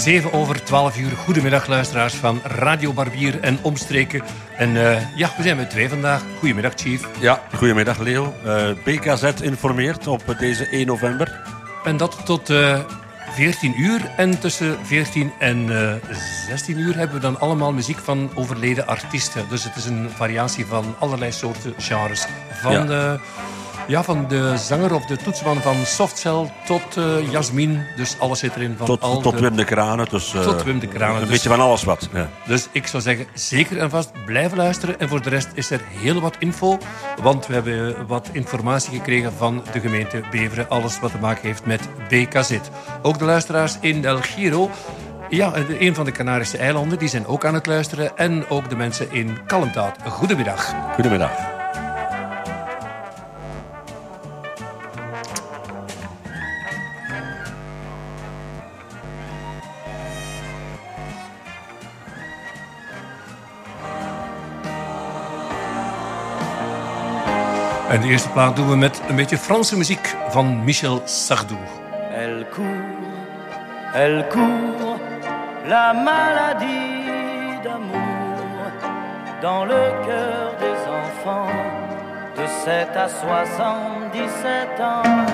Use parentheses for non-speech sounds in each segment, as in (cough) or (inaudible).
7 over 12 uur. Goedemiddag luisteraars van Radio Barbier en omstreken. En uh, ja, we zijn met twee vandaag. Goedemiddag, Chief. Ja, goedemiddag, Leo. Uh, BKZ informeert op deze 1 november. En dat tot uh, 14 uur. En tussen 14 en 16 uur hebben we dan allemaal muziek van overleden artiesten. Dus het is een variatie van allerlei soorten genres. Van Ja. Ja, van de zanger of de toetsman van Softcell tot uh, Jasmin. Dus alles zit erin. Van Tot, al tot de... Wim de Kranen. Dus, eh, Tot Wim de Kranen, Een dus- beetje van alles wat. Ja. Dus ik zou zeggen, zeker en vast blijven luisteren. En voor de rest is er heel wat info. Want we hebben wat informatie gekregen van de gemeente Beveren. Alles wat te maken heeft met BKZ. Ook de luisteraars in El Giro. Ja, een van de Canarische eilanden, die zijn ook aan het luisteren. En ook de mensen in Kalmthout. Goedemiddag. Goedemiddag. En de eerste plaat doen we met een beetje Franse muziek van Michel Sardou. Elle court, elle court, la maladie d'amour dans le cœur des enfants de 7 à 77 ans.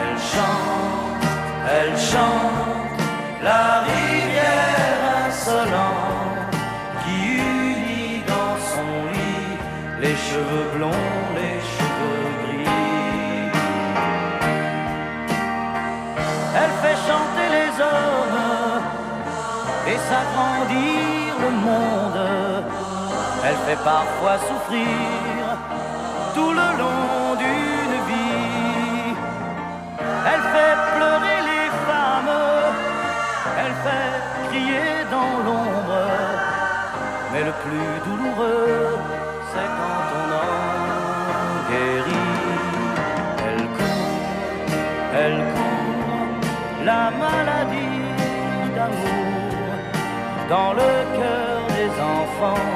Elle chante, elle chante, la rivière insolente qui unit dans son lit les cheveux blonds, chanter les hommes et s'agrandir le monde. Elle fait parfois souffrir tout le long d'une vie. Elle fait pleurer les femmes, elle fait crier dans l'ombre. Mais le plus douloureux, c'est quand dans le cœur des enfants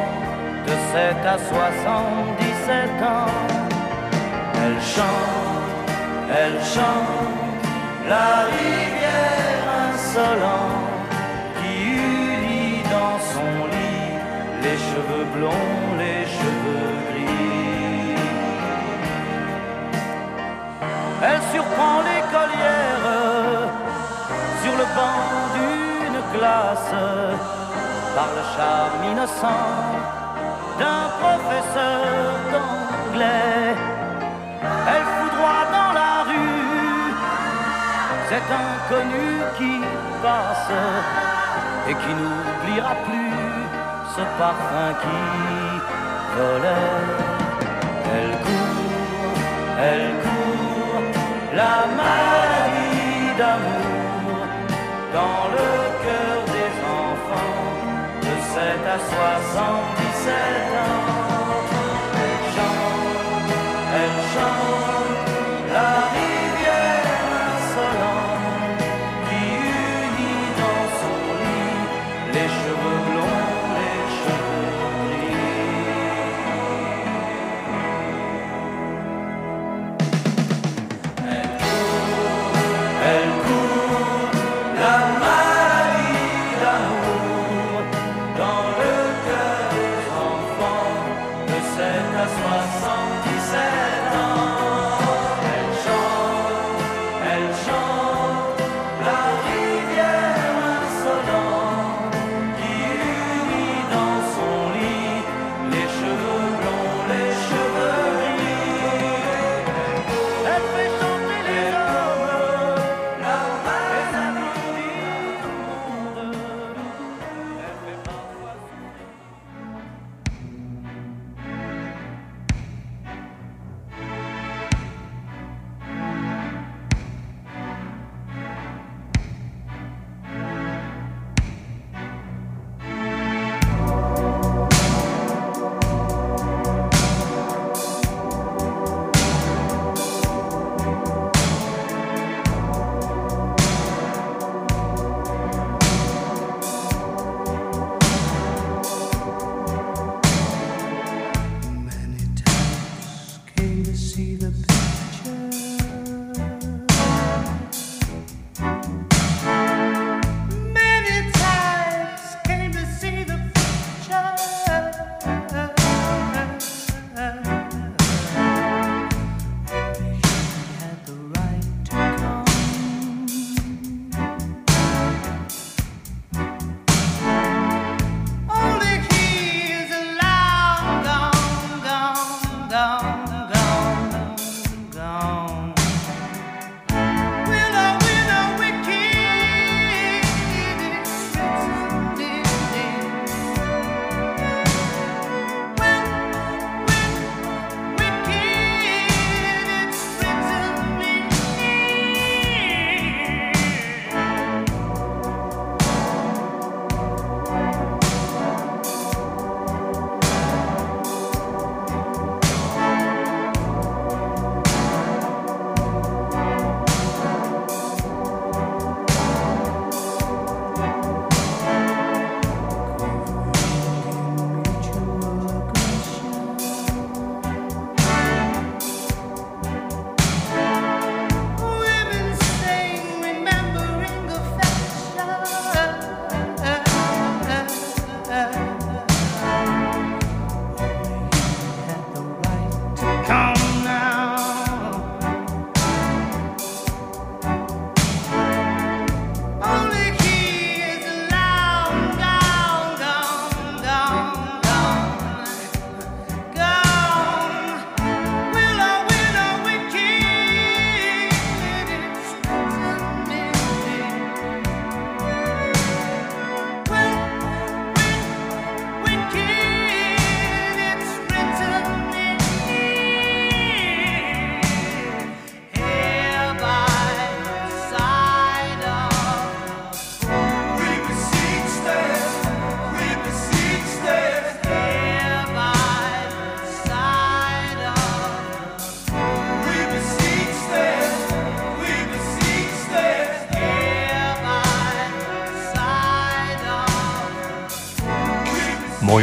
de 7 à 77 ans. Elle chante, elle chante, la rivière insolente qui unit dans son lit les cheveux blonds, les cheveux gris. Elle surprend l'écolière sur le banc d'une classe par le charme innocent d'un professeur d'anglais. Elle foudroie dans la rue cet inconnu qui passe et qui n'oubliera plus ce parfum qui volait. Elle court, elle court, la maladie d'amour dans le à 77 ans.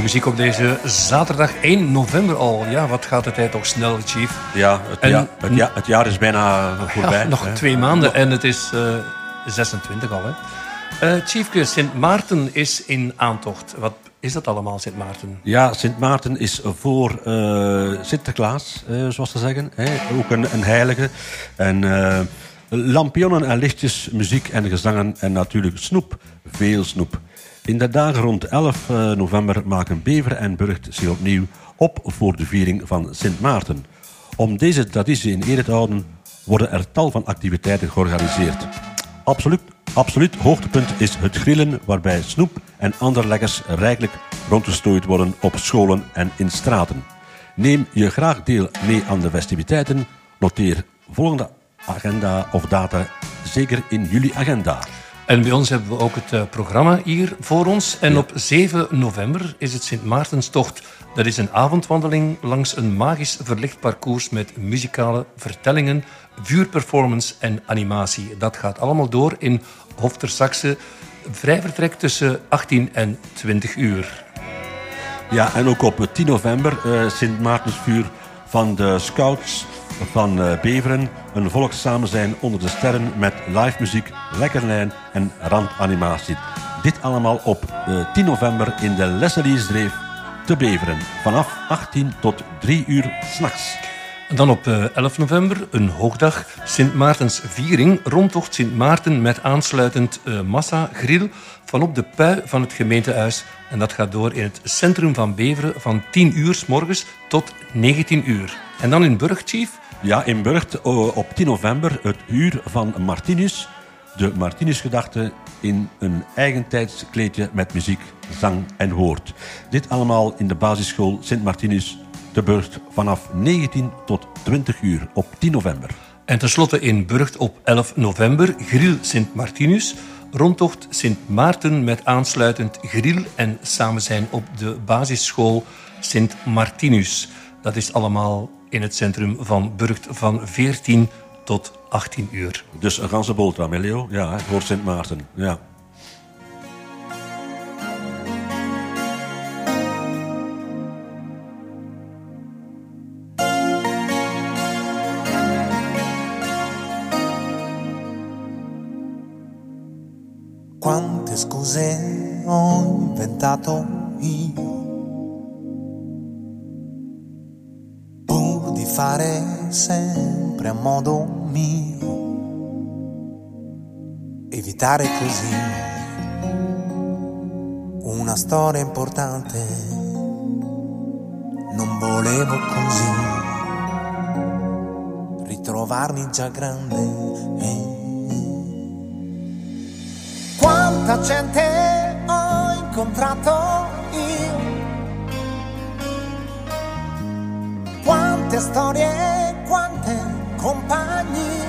Muziek op deze zaterdag 1 november al. Ja, wat gaat de tijd toch snel, Chief? Ja, het, En- ja, het, ja, het jaar is bijna voorbij. Ja, nog hè. twee maanden en het is eh 26 al. Hè? Eh Chiefke, Sint Maarten is in aantocht. Wat is dat allemaal, Sint Maarten? Ja, Sint Maarten is voor eh, Sinterklaas, eh, zoals ze zeggen. Hè? Ook een, een heilige. En eh, lampionnen en lichtjes, muziek en gezangen en natuurlijk snoep. Veel snoep. In de dagen rond 11 eh, november maken Bever en Burgt zich opnieuw op voor de viering van Sint Maarten. Om deze traditie in ere te houden, worden er tal van activiteiten georganiseerd. Absoluut, absoluut hoogtepunt is het grillen, waarbij snoep en andere lekkers rijkelijk rondgestrooid worden op scholen en in straten. Neem je graag deel mee aan de festiviteiten. Noteer volgende agenda of data zeker in jullie agenda. En bij ons hebben we ook het eh, programma hier voor ons. En op 7 november is het Sint Maartenstocht. Dat is een avondwandeling langs een magisch verlicht parcours met muzikale vertellingen, vuurperformance en animatie. Dat gaat allemaal door in Hofter Saxe. Vrij vertrek tussen 18 en 20 uur. Ja, en ook op 10 november eh, Sint Maartensvuur van de Scouts van eh, Beveren. Een volkssamenzijn onder de sterren met live muziek, lekkerlijn en randanimatie. Dit allemaal op eh, 10 november in de Lesseliersdreef te Beveren. Vanaf 18 tot 3 uur s'nachts. Dan op eh, 11 november, een hoogdag, Sint Maartens viering, rondtocht Sint Maarten met aansluitend eh, massa grill van op de pui van het gemeentehuis. En dat gaat door in het centrum van Beveren van 10 uur s morgens tot 19 uur. En dan in Burg, Chief, Ja, in Burgt eh, op 10 november het uur van Martinus. De Martinusgedachte in een eigentijds kleedje met muziek, zang en woord. Dit allemaal in de basisschool Sint Martinus de Burgt vanaf 19 tot 20 uur op 10 november. En tenslotte in Burgt op 11 november, Grill Sint Martinus. Rondtocht Sint Maarten met aansluitend grill en samen zijn op de basisschool Sint Martinus. Dat is allemaal in het centrum van Burgt van 14 tot 18 uur. Dus een ganse boterham, Leo? Ja, hè, voor Sint Maarten. Ja. Quante scuse ho inventato io fare sempre a modo mio, evitare così una storia importante. Non volevo così ritrovarmi già grande. Quanta gente ho incontrato quante storie, quante compagnie,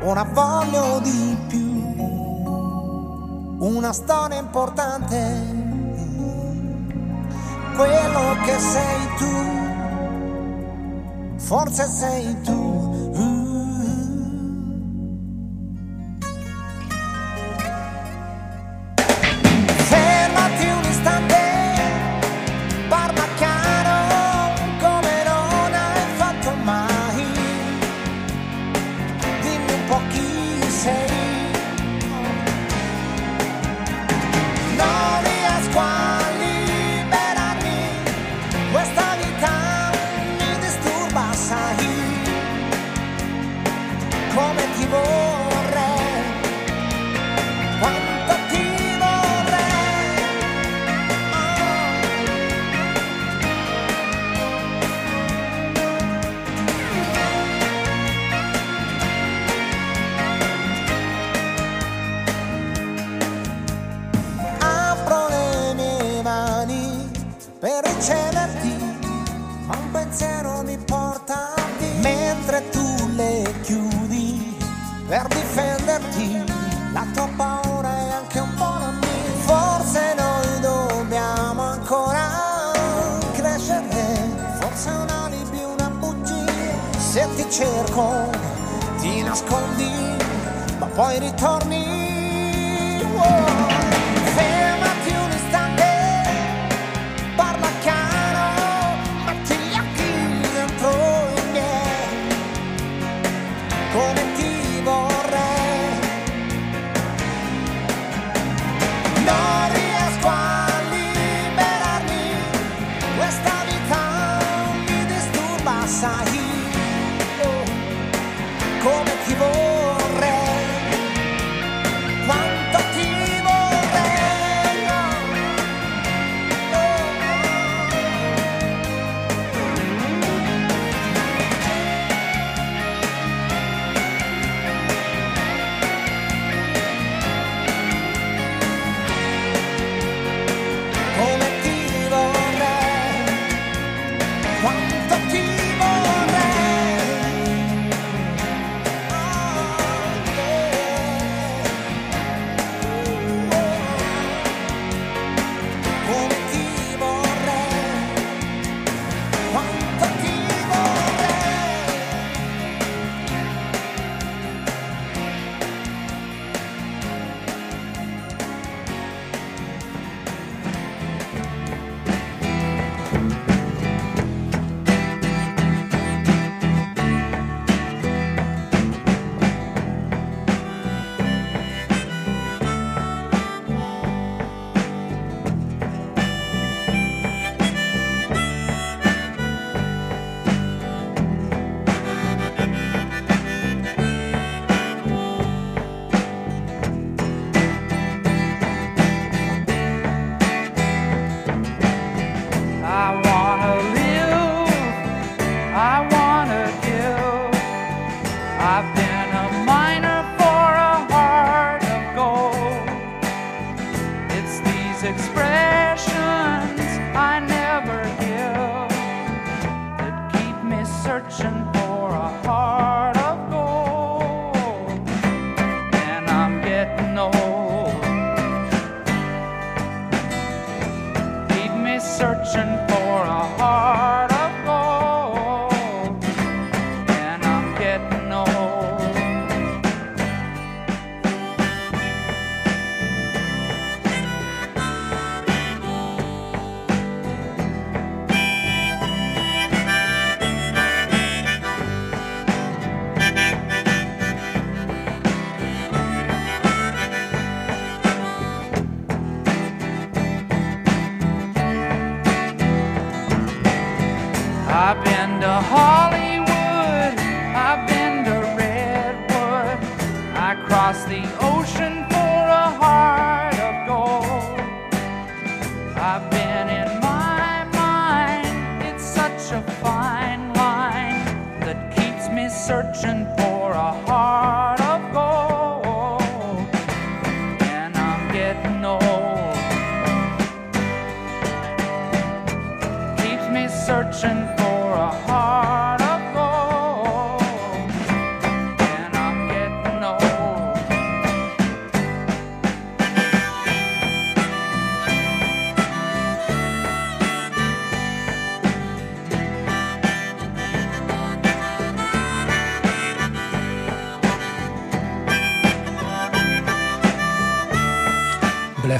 ora voglio di più, una storia importante, quello che sei tu, forse sei tu.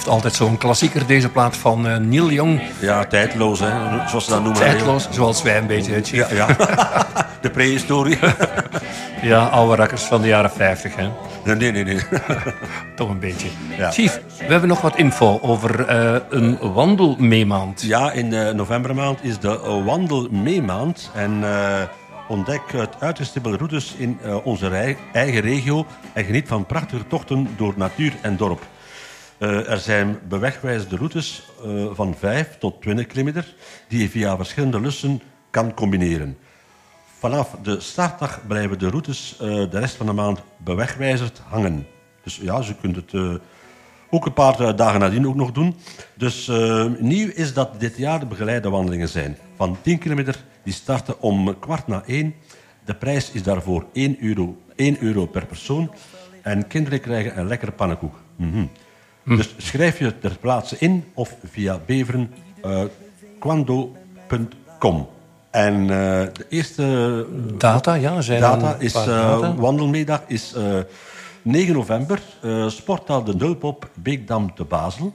Blijft altijd zo'n klassieker, deze plaat van eh, Neil Young. Ja, tijdloos, hè, zoals ze dat noemen. Tijdloos, zoals wij een beetje. Ja, ja. (laughs) de prehistorie. (laughs) Ja, oude rakkers van de jaren 50, hè. nee, nee, nee. (laughs) Toch een beetje. Ja. Chief, we hebben nog wat info over eh, een wandelmeemaand. Ja, in de novembermaand is de eh, wandelmeemaand. En eh, ontdek het uitgestippelde routes in eh, onze eigen regio. En geniet van prachtige tochten door natuur en dorp. Eh, er zijn bewegwijzerde routes eh, van 5 tot 20 kilometer... die je via verschillende lussen kan combineren. Vanaf de startdag blijven de routes eh, de rest van de maand bewegwijzerd hangen. Dus ja, je kunt het ook een paar dagen nadien ook nog doen. Dus nieuw is dat dit jaar de begeleide wandelingen zijn. Van 10 kilometer, die starten om kwart na 1. De prijs is daarvoor 1 euro, 1 euro per persoon. En kinderen krijgen een lekkere pannenkoek. Mhm. Dus schrijf je ter plaatse in of via beveren eh, kwando.com. En eh, de eerste Data, ja, zijn data is, eh, data. wandelmiddag is eh, 9 november, eh Sporthal de Nulpop, Beekdam te Basel.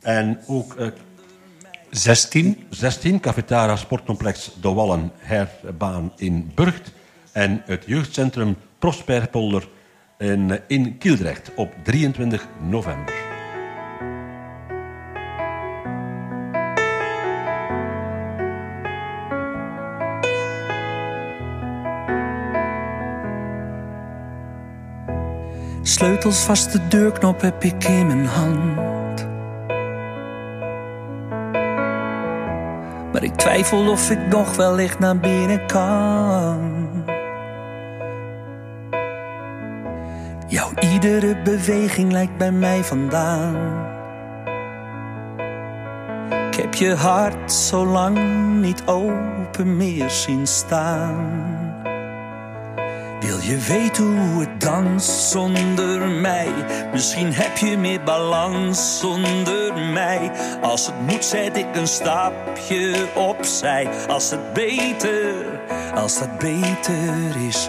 En ook eh, 16. 16, Cafetaria Sportcomplex De Wallen, Herbaan in Burgt. En het jeugdcentrum Prosperpolder in, eh, in Kieldrecht op 23 november. Sleutels vast de deurknop heb ik in mijn hand. Maar ik twijfel of ik nog wellicht naar binnen kan. Iedere beweging lijkt bij mij vandaan. Ik heb je hart zo lang niet open meer zien staan. Wil je weten hoe het danst zonder mij? Misschien heb je meer balans zonder mij. Als het moet, zet ik een stapje opzij. Als het beter, als dat beter is,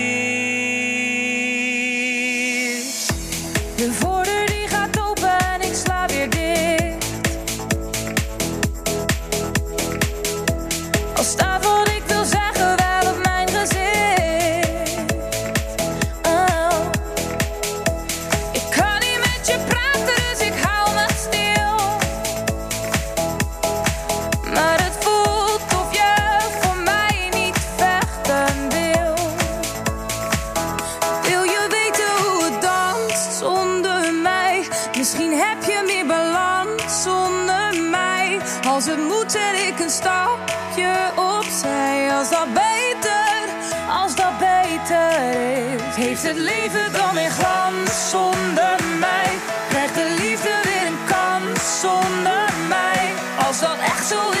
Is. Het leven dan weer glans zonder mij? Krijgt de liefde weer een kans zonder mij? Als dat echt zo is,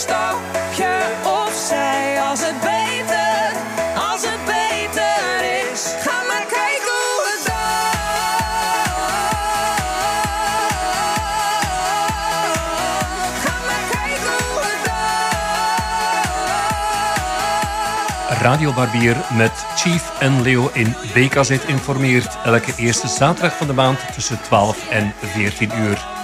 Stapje opzij. Als het beter, als het beter is. Ga maar kijken hoe het danst. Ga kijken. Radio Barbier met Chief en Leo in BKZ informeert. Elke eerste zaterdag van de maand tussen 12 en 14 uur.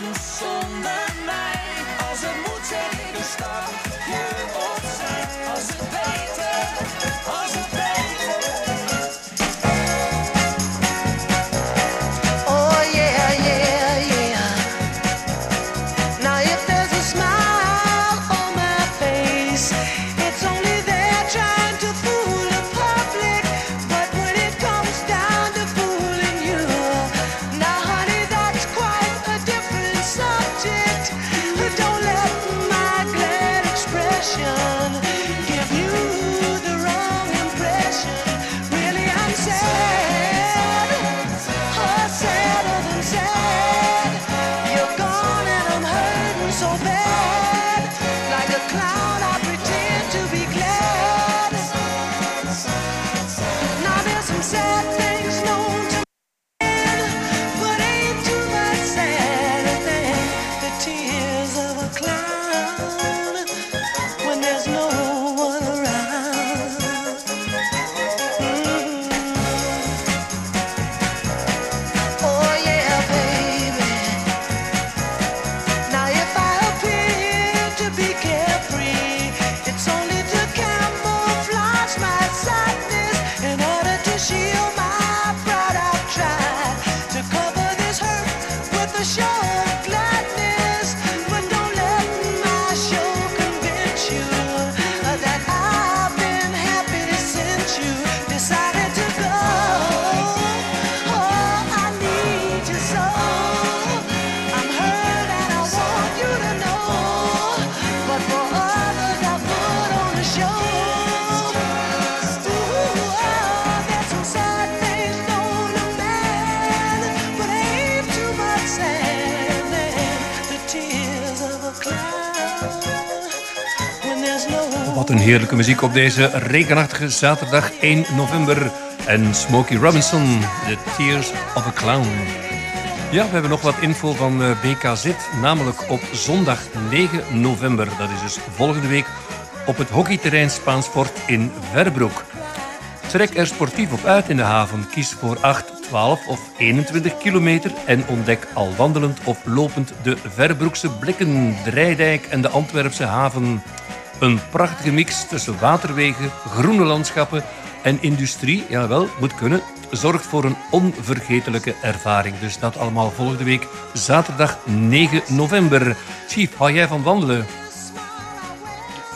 Muziek op deze regenachtige zaterdag 1 november. En Smokey Robinson, The Tears of a Clown. Ja, we hebben nog wat info van eh, BKZ, namelijk op zondag 9 november. Dat is dus volgende week op het hockeyterrein Spaansport in Verbroek. Trek er sportief op uit in de haven. Kies voor 8, 12 of 21 kilometer en ontdek al wandelend of lopend de Verbroekse blikken, de Rijdijk en de Antwerpse haven. Een prachtige mix tussen waterwegen, groene landschappen en industrie, jawel, moet kunnen, zorgt voor een onvergetelijke ervaring. Dus dat allemaal volgende week, zaterdag 9 november. Chief, hou jij van wandelen?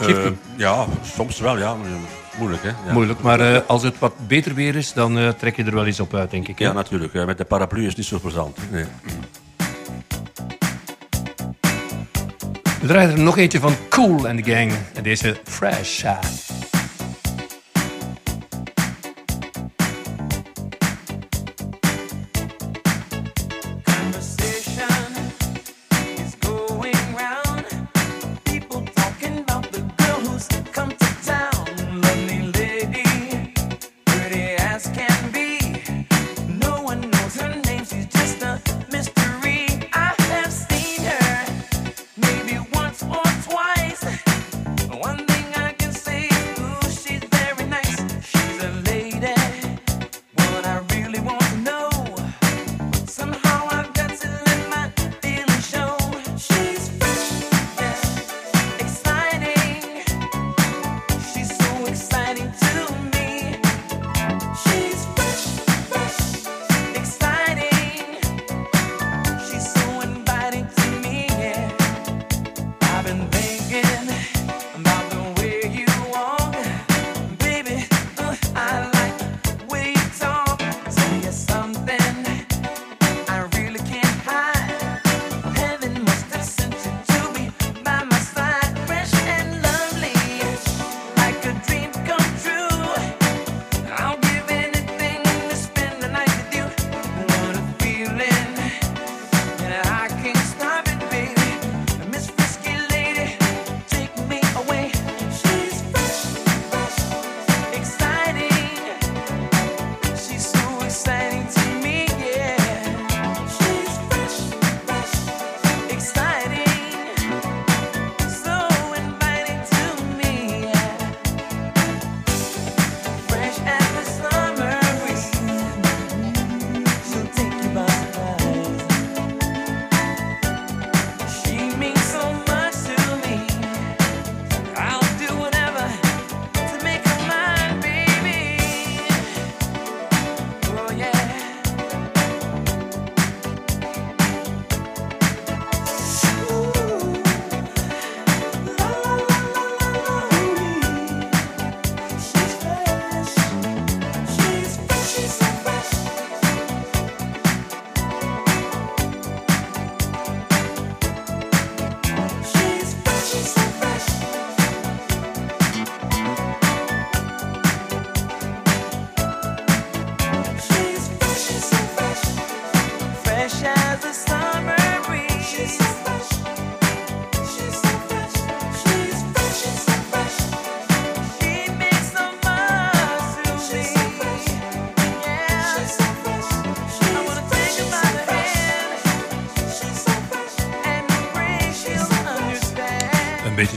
Uh, ja, soms wel, ja. Moeilijk, hè? Ja. Moeilijk, maar eh, als het wat beter weer is, dan eh, trek je er wel eens op uit, denk ik. Hè? Ja, natuurlijk. met de paraplu is niet zo plezant. Nee. We draaien er nog eentje van Cool and the Gang. En deze Fresh.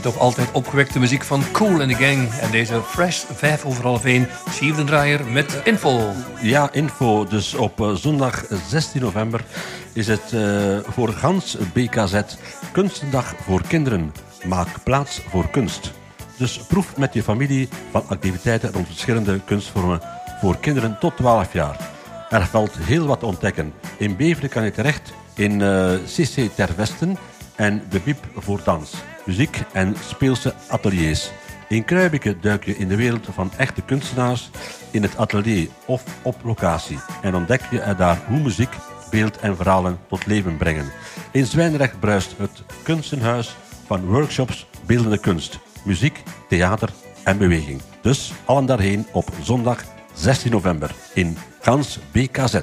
toch altijd opgewekte muziek van Cool and the Gang. En deze fresh 5 over half 1, Steven Draaier met info. Ja, info. Dus op eh, zondag 16 november is het eh, voor Gans BKZ Kunstendag voor Kinderen. Maak plaats voor kunst. Dus proef met je familie van activiteiten rond verschillende kunstvormen voor kinderen tot 12 jaar. Er valt heel wat te ontdekken. In Beveren kan je terecht in eh, CC Ter Westen en de Wiep voor Dans muziek en speelse ateliers. In Kruibeke duik je in de wereld van echte kunstenaars in het atelier of op locatie en ontdek je er daar hoe muziek, beeld en verhalen tot leven brengen. In Zwijnrecht bruist het kunstenhuis van workshops beeldende kunst, muziek, theater en beweging. Dus allen daarheen op zondag 16 november in Gans BKZ.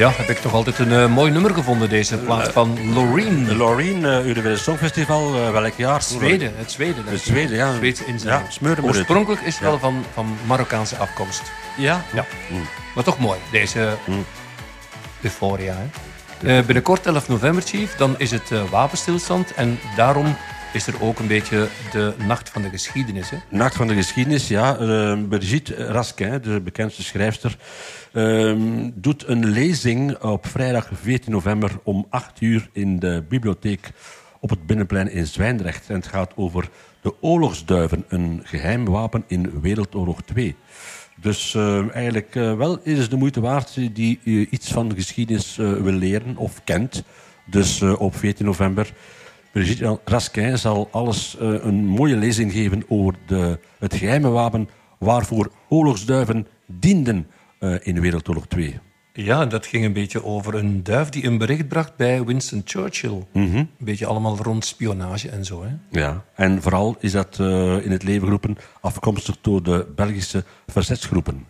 Ja, heb ik toch altijd een eh, mooi nummer gevonden, deze plaat van Loreen. Loreen, uh, Eurovisie Songfestival, uh, welk jaar? Zweden, het Zweden. Het. Zweden, ja. Zweedse inzending. Ja. Oorspronkelijk is het Ja. wel van, van Marokkaanse afkomst. Ja? Ja. Mm. Maar toch mooi, deze euphoria. Hè? Eh, binnenkort 11 november, Chief, dan is het eh, wapenstilstand. En daarom is er ook een beetje de Nacht van de Geschiedenis. Hè? Nacht van de geschiedenis, ja. Eh, Brigitte Raskin, de bekendste schrijfster, ehm, doet een lezing op vrijdag 14 november om 8 uur in de bibliotheek op het Binnenplein in Zwijndrecht. En het gaat over de oorlogsduiven, een geheim wapen in Wereldoorlog 2. Dus eh, eigenlijk eh, wel is de moeite waard die eh, iets van de geschiedenis wil leren of kent. Dus op 14 november Brigitte Raskin zal alles een mooie lezing geven over de, het geheime wapen waarvoor oorlogsduiven dienden eh, in Wereldoorlog 2. Ja, dat ging een beetje over een duif die een bericht bracht bij Winston Churchill. Een beetje allemaal rond spionage en zo. Hè? Ja. En vooral is dat eh, in het leven geroepen afkomstig door de Belgische verzetsgroepen.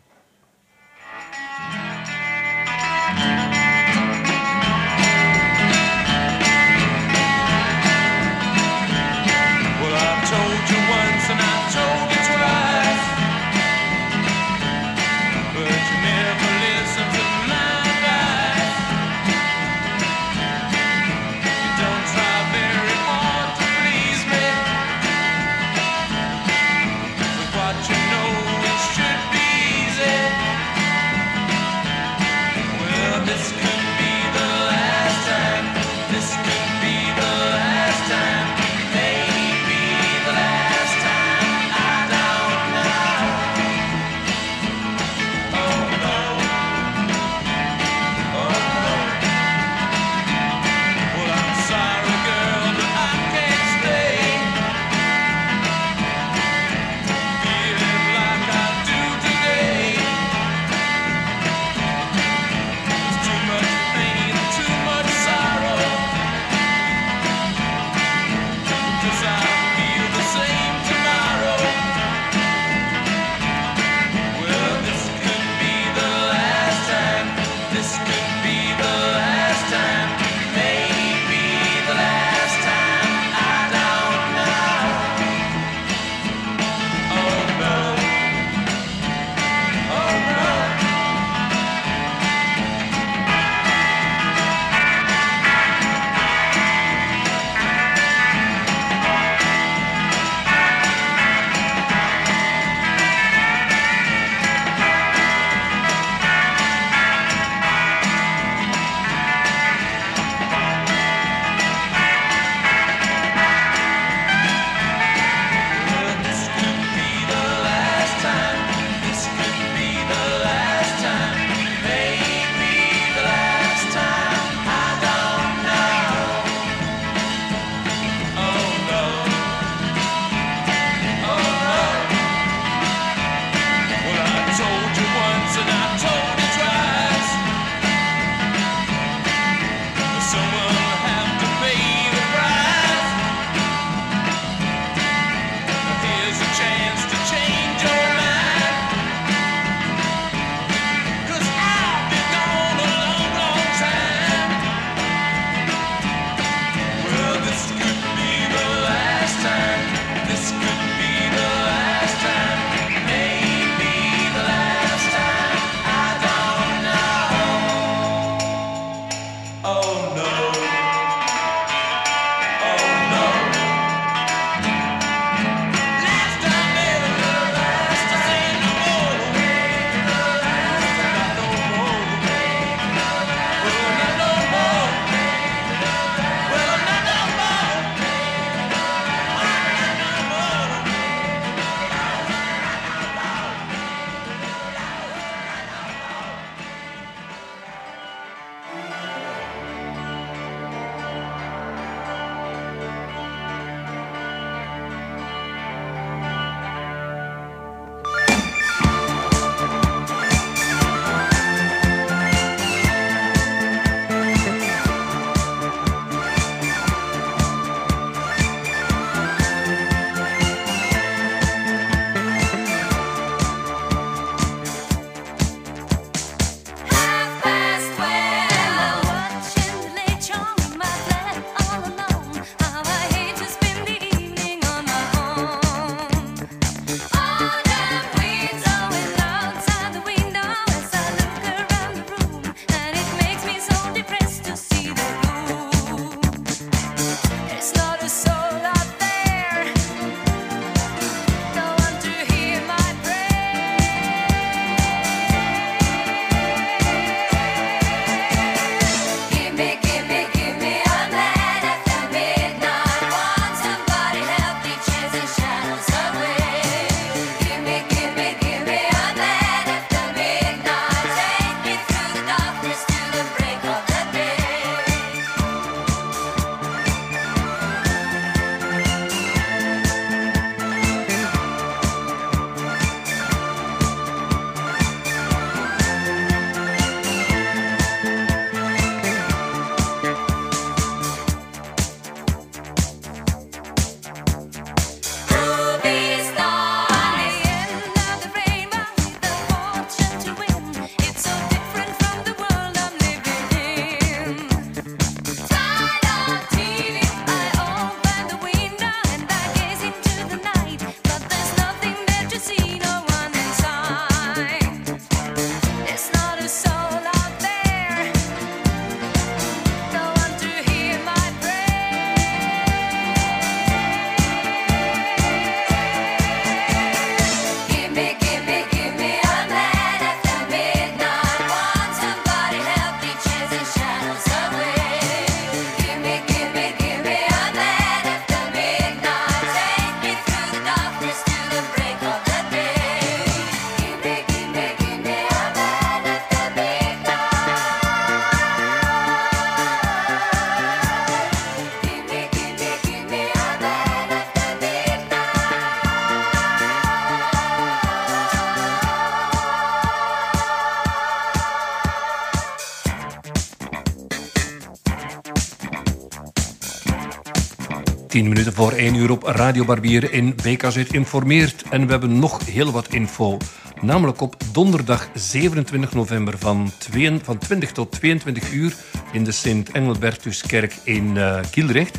10 minuten voor 1 uur op Radio Barbier in BKZ informeert. En we hebben nog heel wat info. Namelijk op donderdag 27 november van, 2 van 20 tot 22 uur in de Sint-Engelbertuskerk in uh, Kielrecht.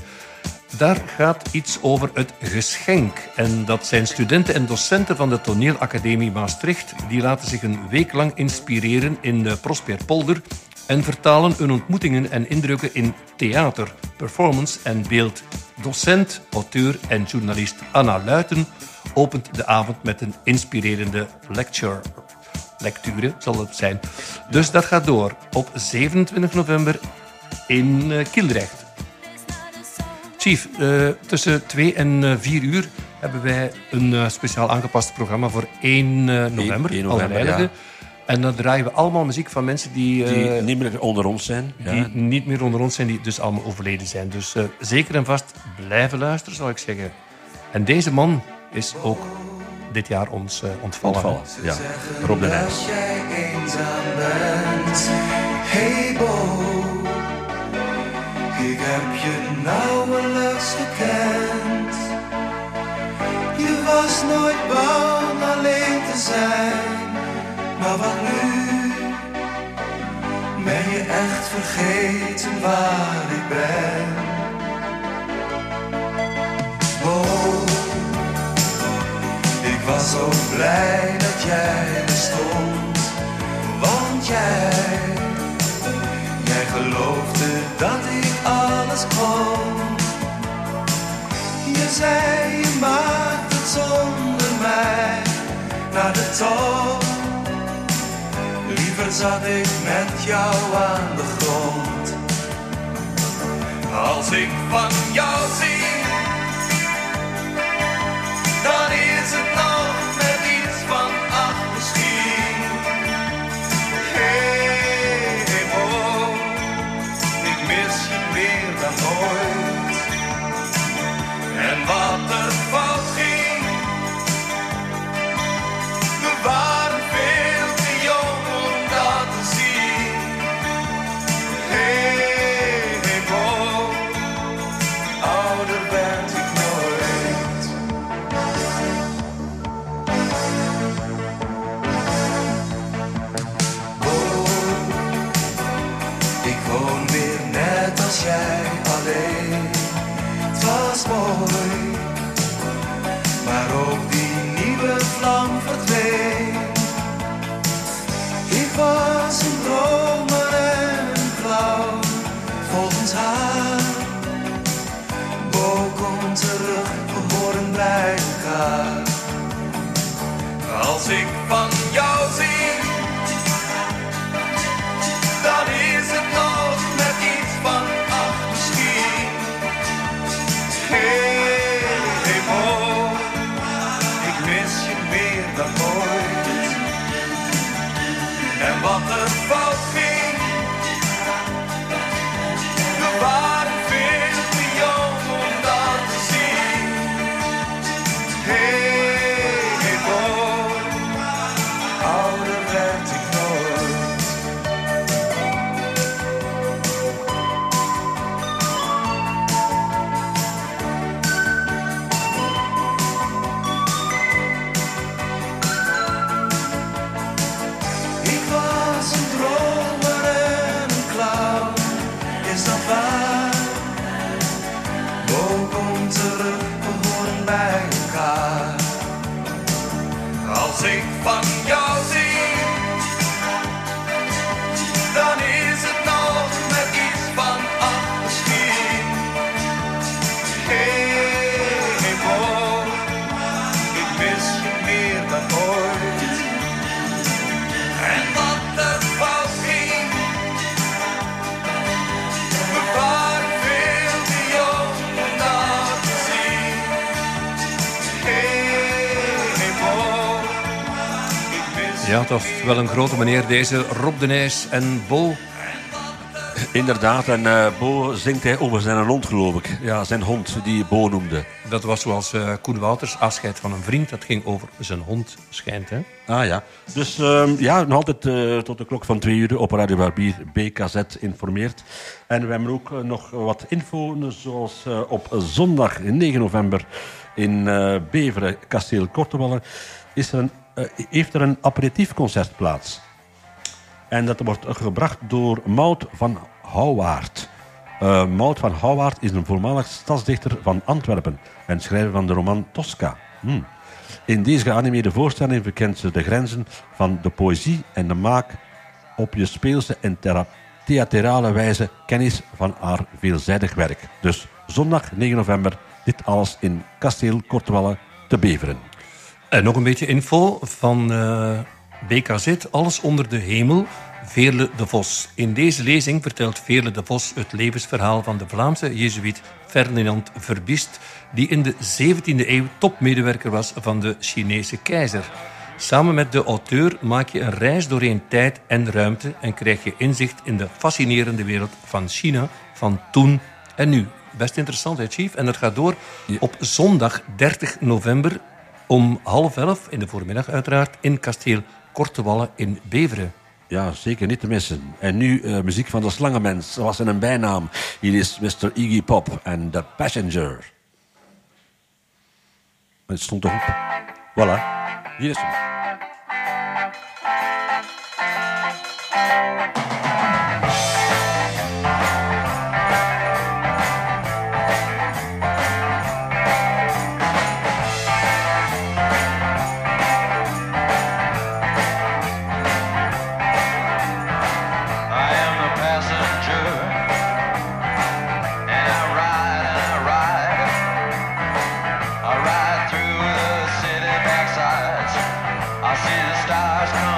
Daar gaat iets over het geschenk. En dat zijn studenten en docenten van de Toneelacademie Maastricht. Die laten zich een week lang inspireren in de Prosper Polder en vertalen hun ontmoetingen en indrukken in theater, performance en beeld. Docent, auteur en journalist Anna Luiten opent de avond met een inspirerende lecture. Lecture zal het zijn. Dus dat gaat door op 27 november in uh, Kielrecht. Chief, uh, tussen 2 en 4 uur hebben wij een speciaal aangepast programma voor 1 november. 1 november, ja. En dan draaien we allemaal muziek van mensen die... Die uh, niet meer onder ons zijn. Die ja. niet meer onder ons zijn, die dus allemaal overleden zijn. Dus uh, zeker en vast blijven luisteren, zou ik zeggen. En deze man is ook dit jaar ons uh, ontvallen. ontvallen. Ja, Rob de Nijs. Als jij eenzaam bent, hey Bo. Ik heb je nauwelijks gekend. Je was nooit bang alleen te zijn. Maar wat nu? Ben je echt vergeten waar ik ben? Oh, ik was zo blij dat jij bestond. Want jij, jij geloofde dat ik alles kon. Je zei je maakt het zonder mij naar de top. Liever zat ik met jou aan de grond. Als ik van jou zie, dan is het nog maar ook die nieuwe vlam verdween. Ik was een dromer en een clown, volgens haar. Bo komt terug, we horen bij. Als ik van jou zie, dan is het nog wat er fout is wel een grote meneer deze. Rob de Nijs en Bo. Inderdaad, en uh, Bo zingt hij over zijn hond, geloof ik. Ja, zijn hond, die Bo noemde. Dat was zoals eh, Koen Wouters afscheid van een vriend. Dat ging over zijn hond, schijnt. Hè? Ah ja. Dus ehm, ja, nog altijd eh, tot de klok van twee uur op Radio Barbier BKZ informeert. En we hebben ook nog wat info, zoals eh, op zondag 9 november in Beveren, kasteel Kortewalle, is er een, heeft er een aperitiefconcert plaats. En dat wordt gebracht door Maud van Houwaard. Eh Maud van Houwaard is een voormalig stadsdichter van Antwerpen en schrijver van de roman Tosca. Hmm. In deze geanimeerde voorstelling verkent ze de grenzen van de poëzie en de maak op je speelse en theatrale wijze kennis van haar veelzijdig werk. Dus zondag 9 november, dit alles in Kasteel Kortwalle te Beveren. En nog een beetje info van eh, BKZ, Alles onder de hemel, Veerle de Vos. In deze lezing vertelt Veerle de Vos het levensverhaal van de Vlaamse jezuïet Ferdinand Verbiest, die in de 17e eeuw topmedewerker was van de Chinese keizer. Samen met de auteur maak je een reis doorheen tijd en ruimte en krijg je inzicht in de fascinerende wereld van China van toen en nu. Best interessant, hè, Chief? En dat gaat door op zondag 30 november om half elf, in de voormiddag uiteraard, in kasteel Kortewalle in Beveren. Ja, zeker niet te missen. En nu eh, muziek van de Slangenmens, zoals in een bijnaam. Hier is Mr. Iggy Pop en The Passenger. Het stond toch op? Voilà, hier is het. Backsides. I see the stars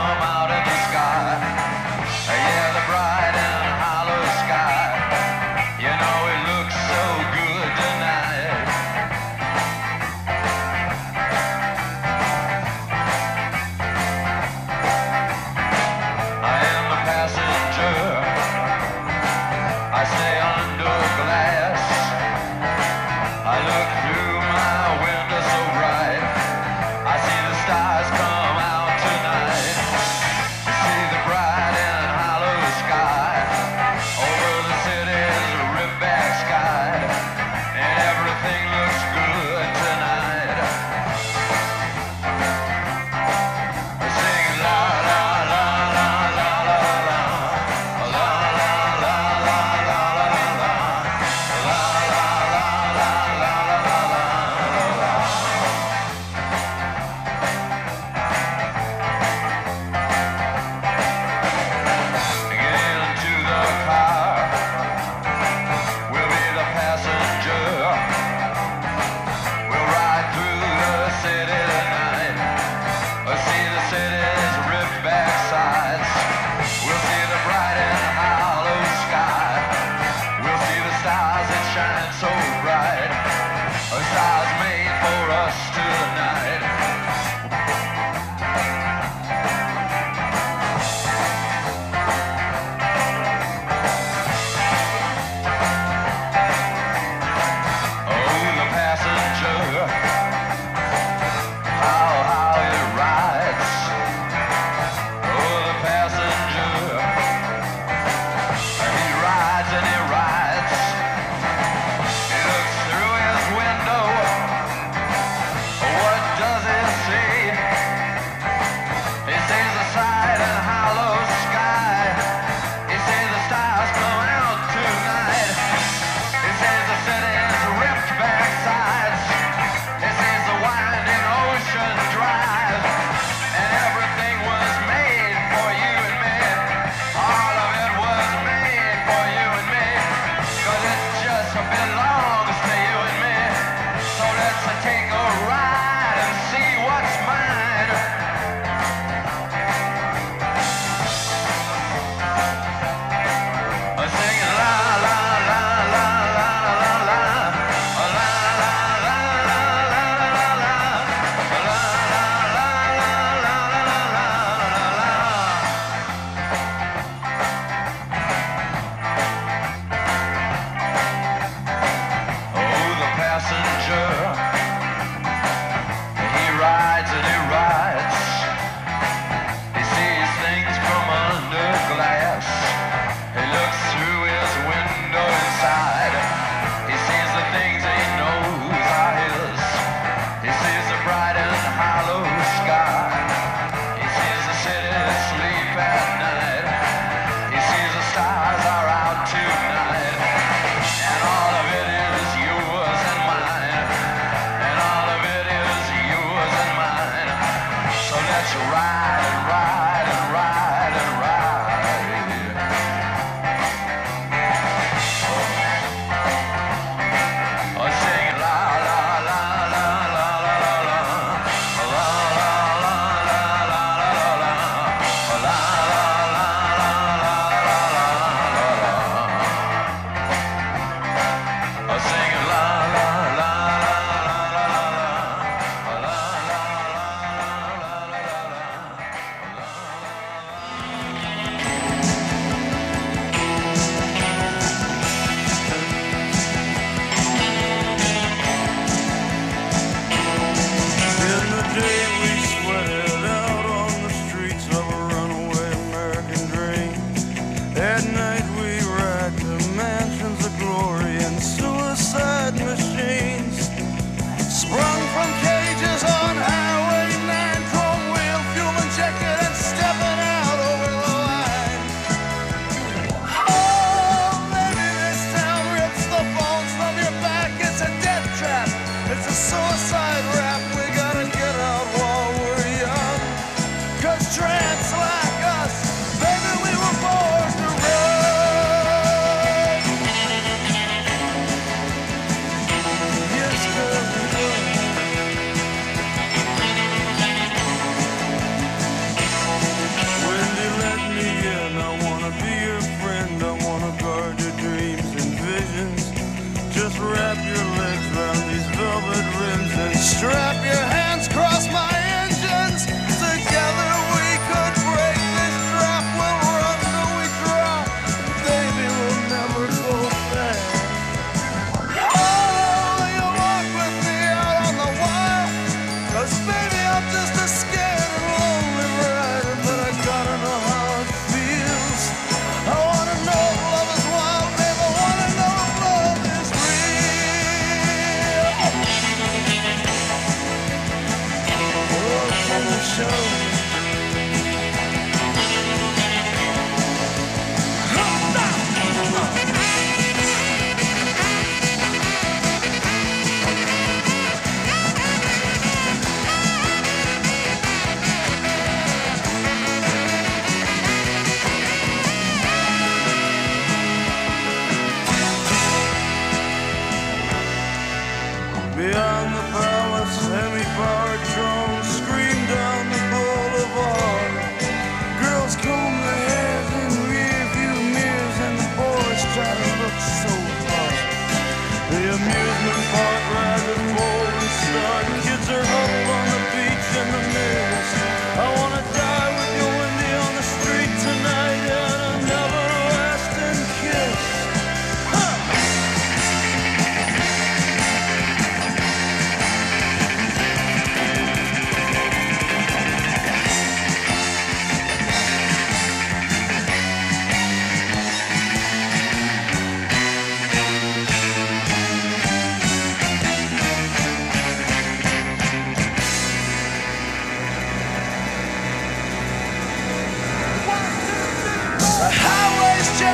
to ride.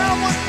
someone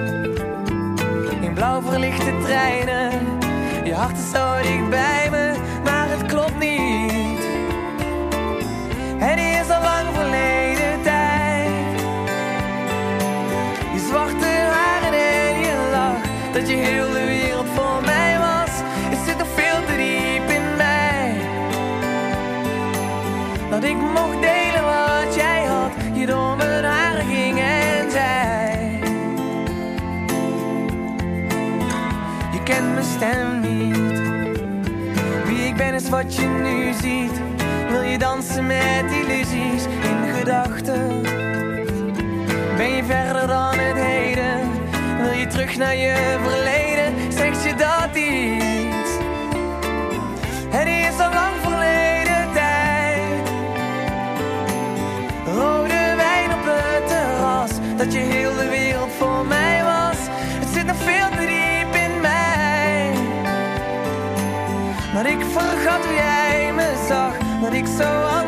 Blauw verlichte treinen, je hart is zo dicht wat je nu ziet. Wil je dansen met illusies in gedachten? Ben je verder dan het heden? Wil je terug naar je verleden? Zeg je dat iets? Het is al lang so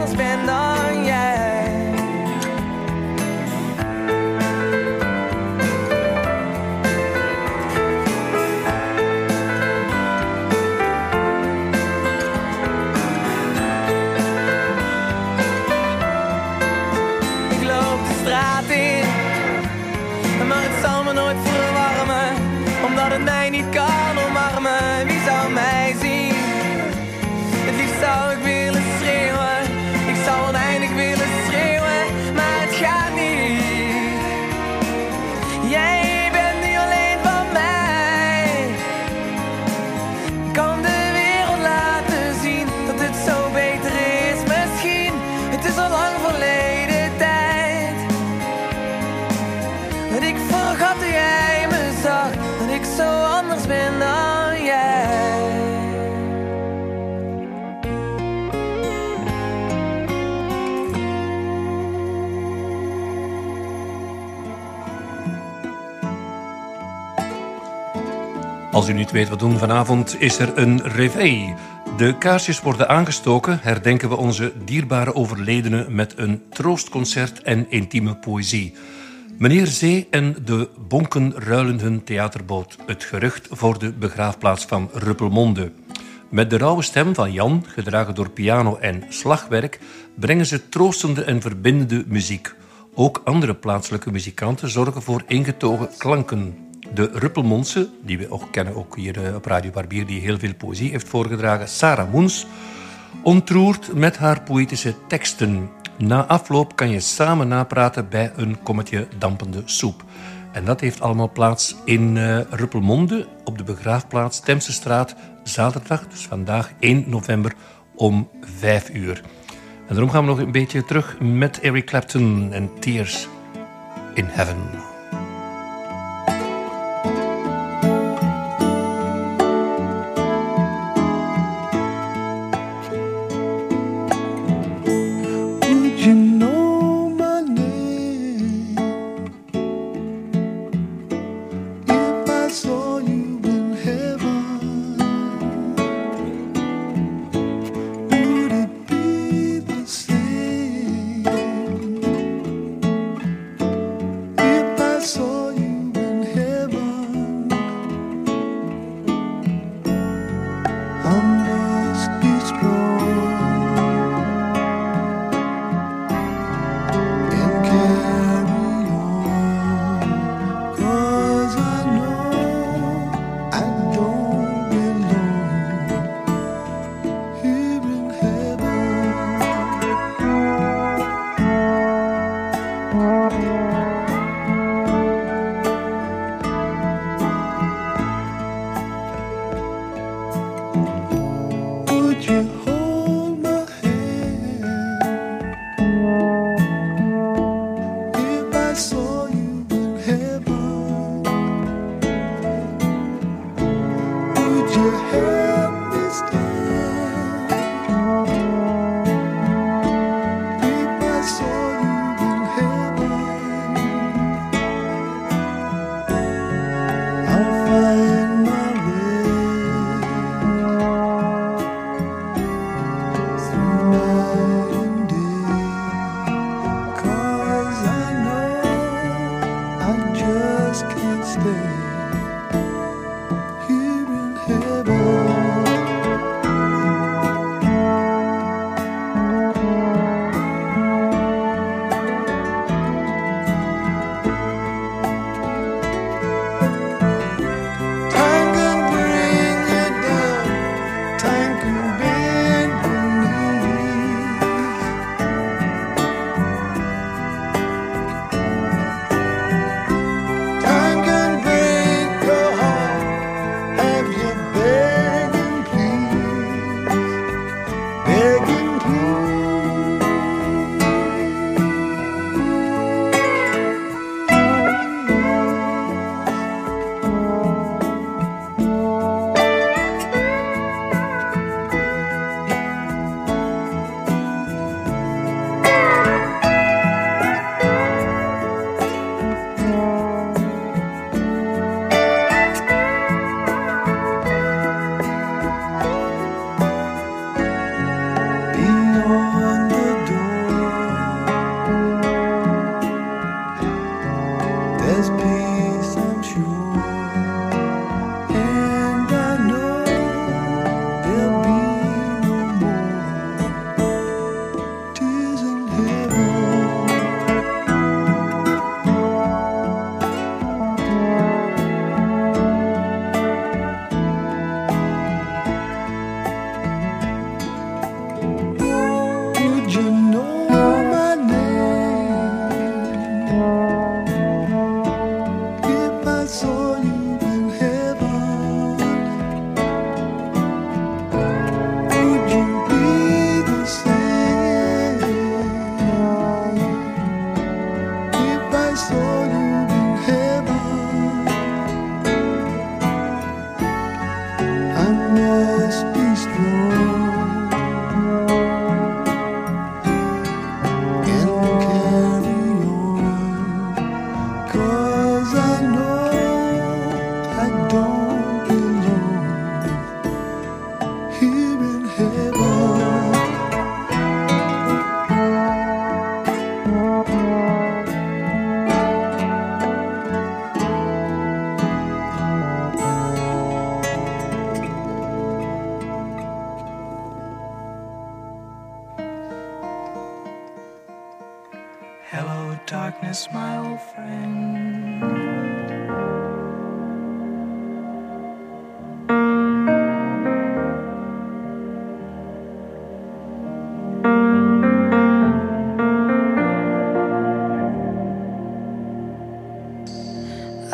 Als u niet weet wat doen vanavond, is er een réveil. De kaarsjes worden aangestoken, herdenken we onze dierbare overledenen met een troostconcert en intieme poëzie. Meneer Zee en de bonken ruilen hun theaterboot. Het gerucht voor de begraafplaats van Ruppelmonde. Met de rauwe stem van Jan, gedragen door piano en slagwerk, brengen ze troostende en verbindende muziek. Ook andere plaatselijke muzikanten zorgen voor ingetogen klanken. De Ruppelmondse, die we ook kennen ook hier eh, op Radio Barbier, die heel veel poëzie heeft voorgedragen, Sarah Moens, ontroert met haar poëtische teksten. Na afloop kan je samen napraten bij een kommetje dampende soep. En dat heeft allemaal plaats in eh Ruppelmonde op de begraafplaats Temsestraat, zaterdag, dus vandaag 1 november om 5 uur. En daarom gaan we nog een beetje terug met Eric Clapton en Tears in Heaven.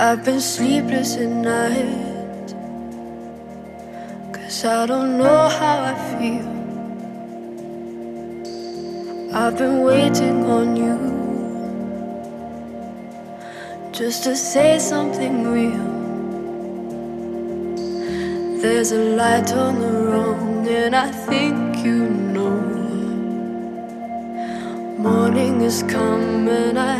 I've been sleepless at night. Cause I don't know how I feel. I've been waiting on you. Just to say something real. There's a light on the wrong, and I think you know. Morning is coming, I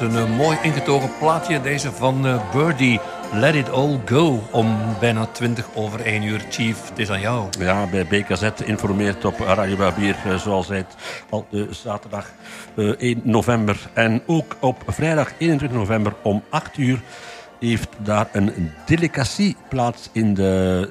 een eh, mooi ingetogen plaatje. Deze van eh, Birdie. Let it all go. Om bijna 20 over 1 uur. Chief, het is aan jou. Ja, bij BKZ informeert op Radio Babier, eh, zoals het al de zaterdag eh, 1 november. En ook op vrijdag 21 november om 8 uur heeft daar een delicatie plaats in de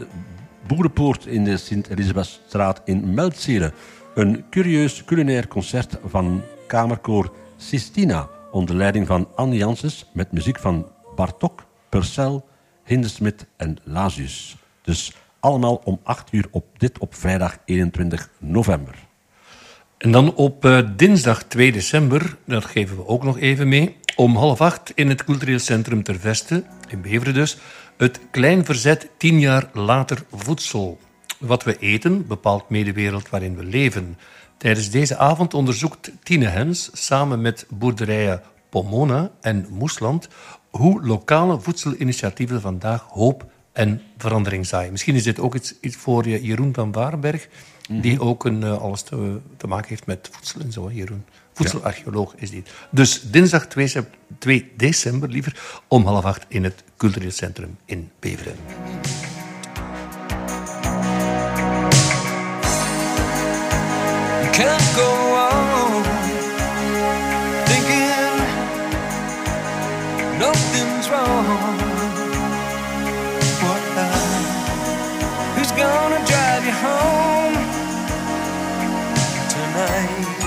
Boerenpoort in de Sint-Elisabethstraat in Meltzeren. Een curieus culinair concert van kamerkoor Sistina onder leiding van Anne Janssens met muziek van Bartok, Purcell, Hindesmit en Lazius. Dus allemaal om 8 uur op dit op vrijdag 21 november. En dan op eh, dinsdag 2 december, dat geven we ook nog even mee, om half acht in het cultureel centrum Ter Veste, in Beveren dus, het Klein Verzet 10 jaar later voedsel. Wat we eten bepaalt mee de wereld waarin we leven. Tijdens deze avond onderzoekt Tine Hens samen met boerderijen Pomona en Moesland hoe lokale voedselinitiatieven vandaag hoop en verandering zaaien. Misschien is dit ook iets, iets voor je, Jeroen van Warenberg, die ook een, eh, alles te, te maken heeft met voedsel en zo, Jeroen. Voedselarcheoloog is dit. Dus dinsdag 2, sep- 2 december liever om half acht in het cultureel centrum in Beveren. Can't go on thinking nothing's wrong. What Who's gonna drive you home tonight?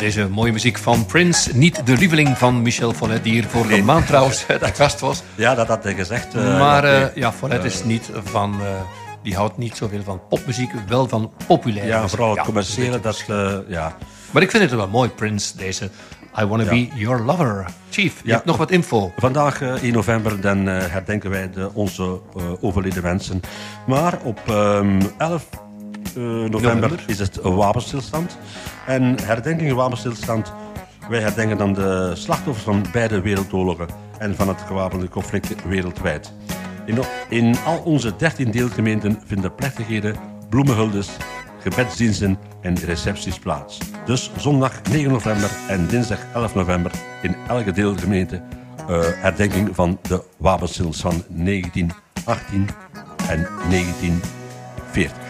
Deze mooie muziek van Prince. Niet de lieveling van Michel Follet, die hier vorige Nee. maand trouwens (laughs) uit de gast was. Ja, dat had hij gezegd. eh, maar eh, hij- ja, Follet eh, is niet van... eh, die houdt niet zoveel van popmuziek, wel van populaire Ja, muziek. vooral het Ja, commerciële, dat eh, ja. Maar ik vind het wel mooi, Prince, deze I Wanna Ja. Be Your Lover. Chief, je Ja. hebt nog wat info. Vandaag, eh, 1 november, dan eh, herdenken wij de, onze eh, overleden mensen. Maar op ehm, 11 eh, november, November. is het wapenstilstand. En herdenking wapenstilstand, wij herdenken dan de slachtoffers van beide wereldoorlogen en van het gewapende conflict wereldwijd. In, in al onze 13 deelgemeenten vinden plechtigheden, bloemenhuldes, gebedsdiensten en recepties plaats. Dus zondag 9 november en dinsdag 11 november in elke deelgemeente eh, herdenking van de wapenstilstand van 1918 en 1940.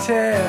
Tell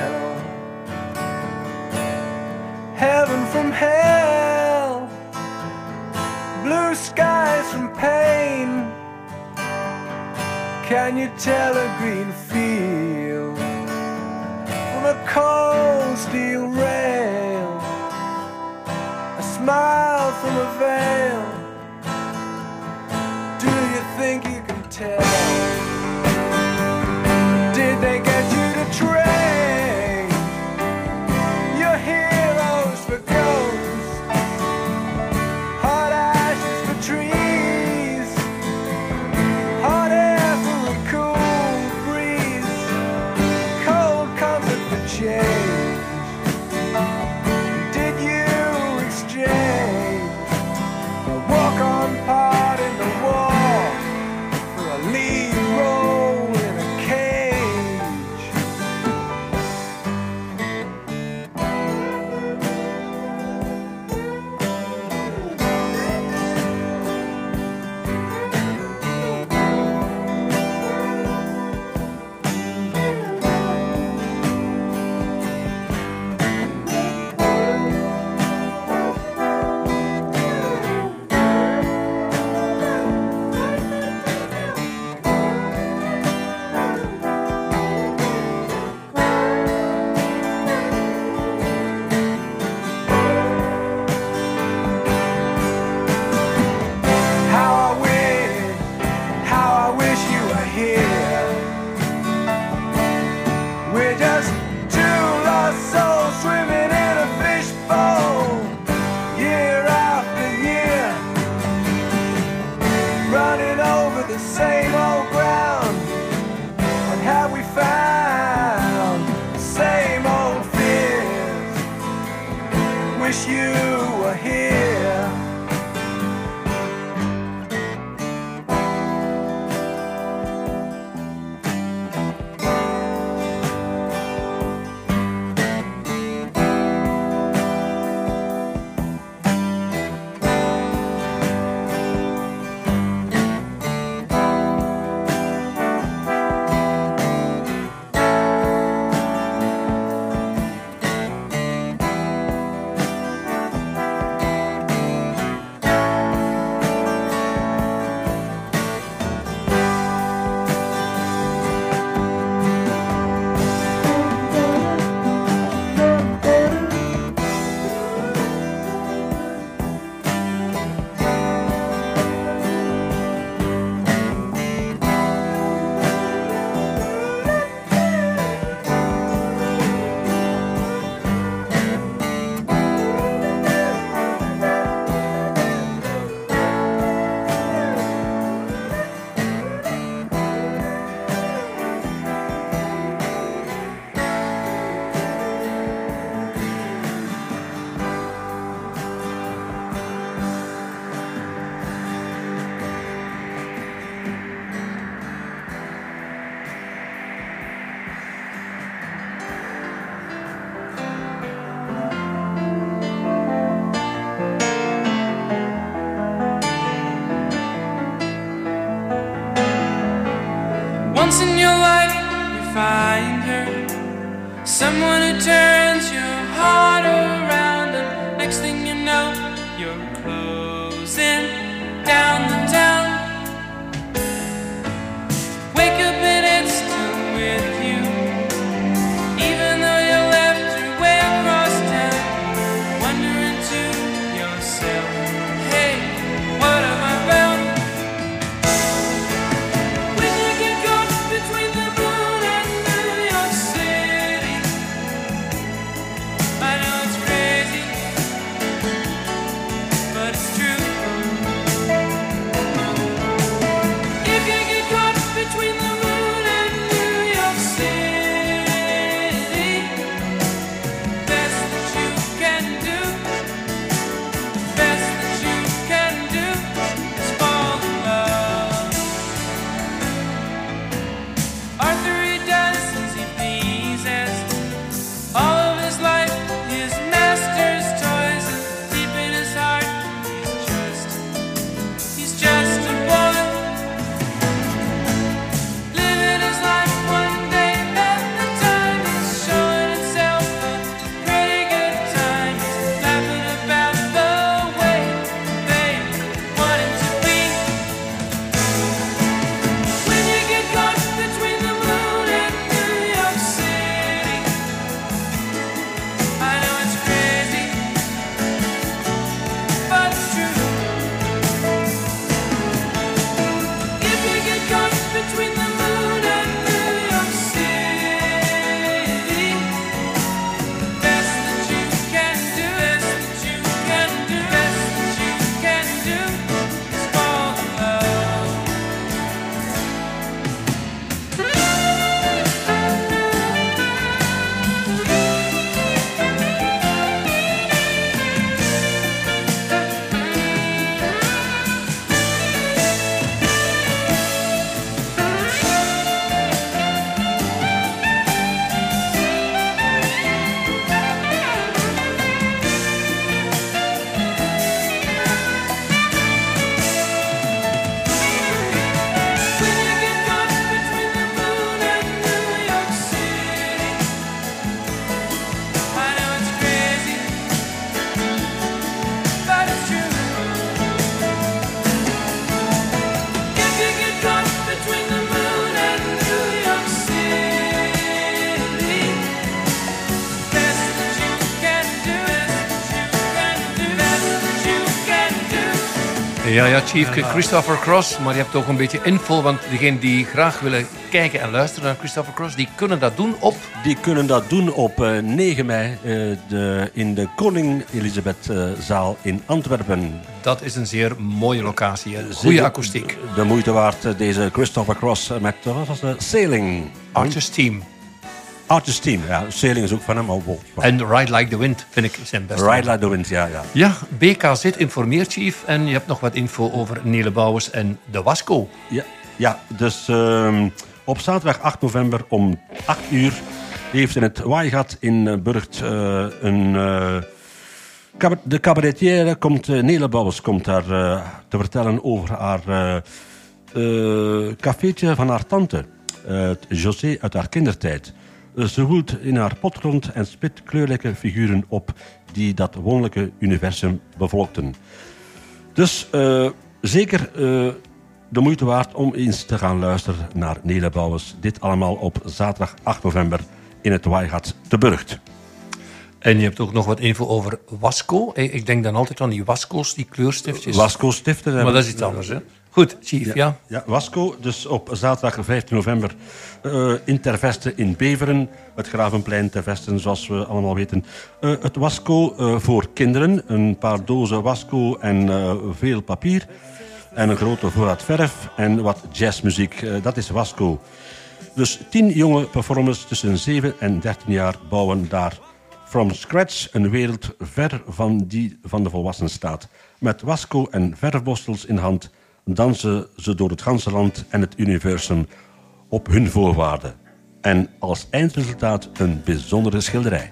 Chief Christopher Cross. Maar je hebt ook een beetje info, want degenen die graag willen kijken en luisteren naar Christopher Cross, die kunnen dat doen op... Die kunnen dat doen op eh, 9 mei eh, de, in de Koning Elisabeth eh, zaal in Antwerpen. Dat is een zeer mooie locatie. Goede akoestiek. De moeite waard, eh, deze Christopher Cross met eh, wat was het, Sailing. Artist Team. Artist Team, ja. Sailing is ook van hem. En Ride Like the Wind vind ik zijn beste. Ride Like the Wind, ja. ja. Ja, BKZ informeert, Chief. En je hebt nog wat info over Nele Bouwers en de Wasco. Ja, ja dus ehm, op zaterdag 8 november om 8 uur heeft in het Waaigat in eh, Burgt eh, een... eh, cab- de cabaretière komt, uh, Nele Bouwers komt daar eh, te vertellen over haar eh eh, cafeetje van haar tante. eh, José uit haar kindertijd. Ze woelt in haar potgrond en spit kleurlijke figuren op die dat wonderlijke universum bevolkten. Dus eh, zeker eh, de moeite waard om eens te gaan luisteren naar Nele Bouwers. Dit allemaal op zaterdag 8 november in het Waaigat te Burgt. En je hebt ook nog wat info over Wasco. Ik denk dan altijd aan die Wasco's, die kleurstiftjes. Wasco Stiften. Maar dat is iets anders, hè? Goed, Chief, ja. Ja, Wasco, dus op zaterdag 15 november eh, in Terveste in Beveren. Het Gravenplein Tervesten, zoals we allemaal weten. Eh, het Wasco eh, voor kinderen. Een paar dozen Wasco en eh, veel papier. En een grote voorraad verf en wat jazzmuziek. Eh, dat is Wasco. Dus tien jonge performers tussen 7 en 13 jaar bouwen daar from scratch een wereld ver van die van de volwassenen staat. Met Wasco en verfborstels in hand dansen ze door het ganse land en het universum op hun voorwaarden. En als eindresultaat een bijzondere schilderij.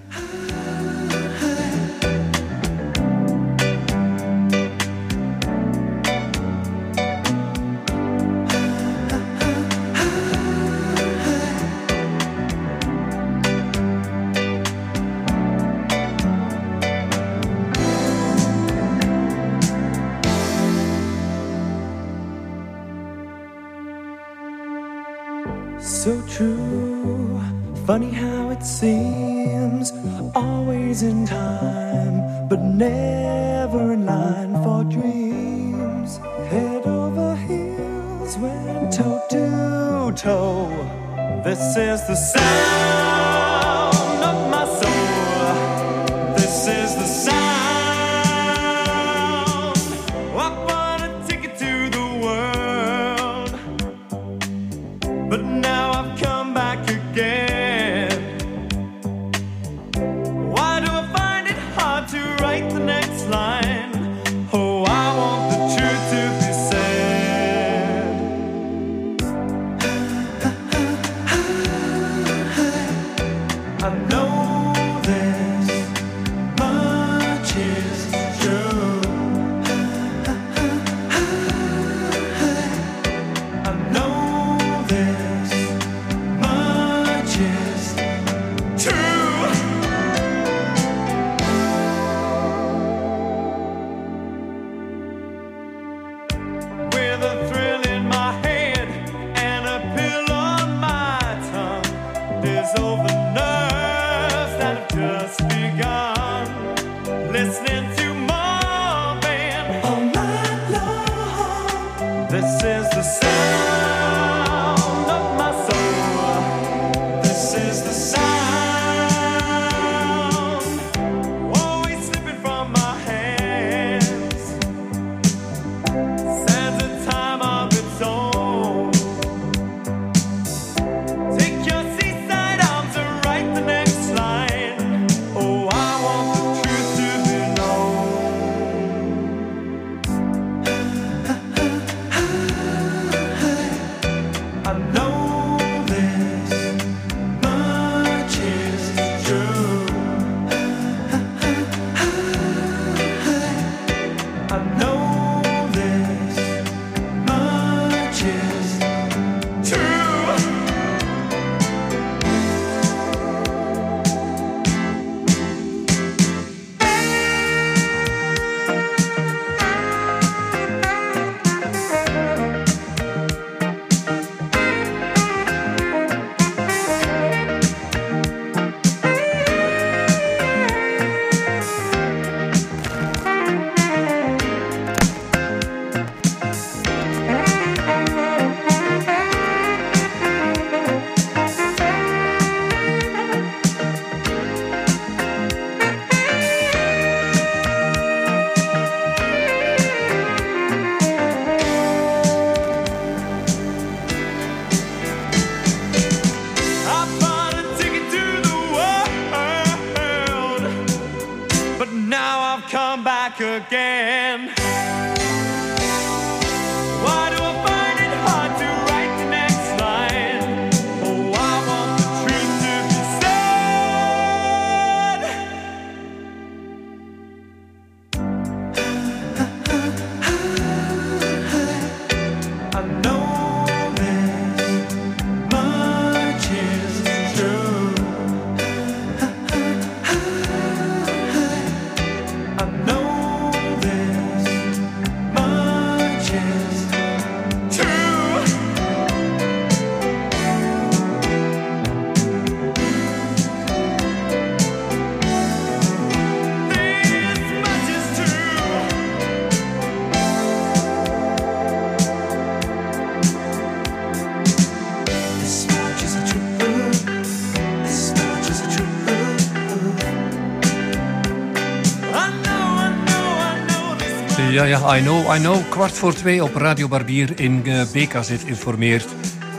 I know, I know. Kwart voor twee op Radio Barbier in eh, BKZ informeert.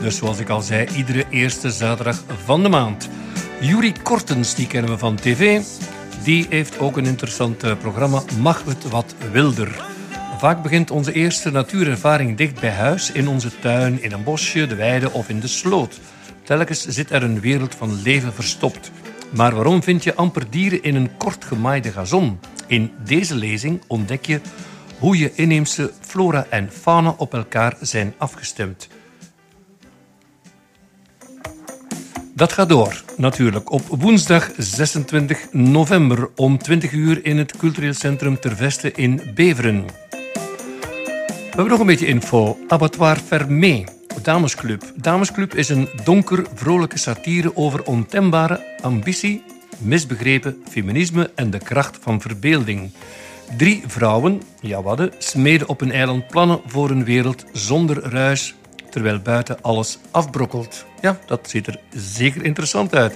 Dus zoals ik al zei, iedere eerste zaterdag van de maand. Juri Kortens, die kennen we van tv. Die heeft ook een interessant eh, programma, Mag het wat wilder. Vaak begint onze eerste natuurervaring dicht bij huis, in onze tuin, in een bosje, de weide of in de sloot. Telkens zit er een wereld van leven verstopt. Maar waarom vind je amper dieren in een kort gemaaide gazon? In deze lezing ontdek je hoe je inheemse flora en fauna op elkaar zijn afgestemd. Dat gaat door, natuurlijk, op woensdag 26 november om 20 uur in het cultureel centrum Ter Veste in Beveren. We hebben nog een beetje info. Abattoir Fermé, Damesclub. Damesclub is een donker, vrolijke satire over ontembare ambitie, misbegrepen feminisme en de kracht van verbeelding. Drie vrouwen, ja wadden, smeden op een eiland plannen voor een wereld zonder ruis, terwijl buiten alles afbrokkelt. Ja, dat ziet er zeker interessant uit.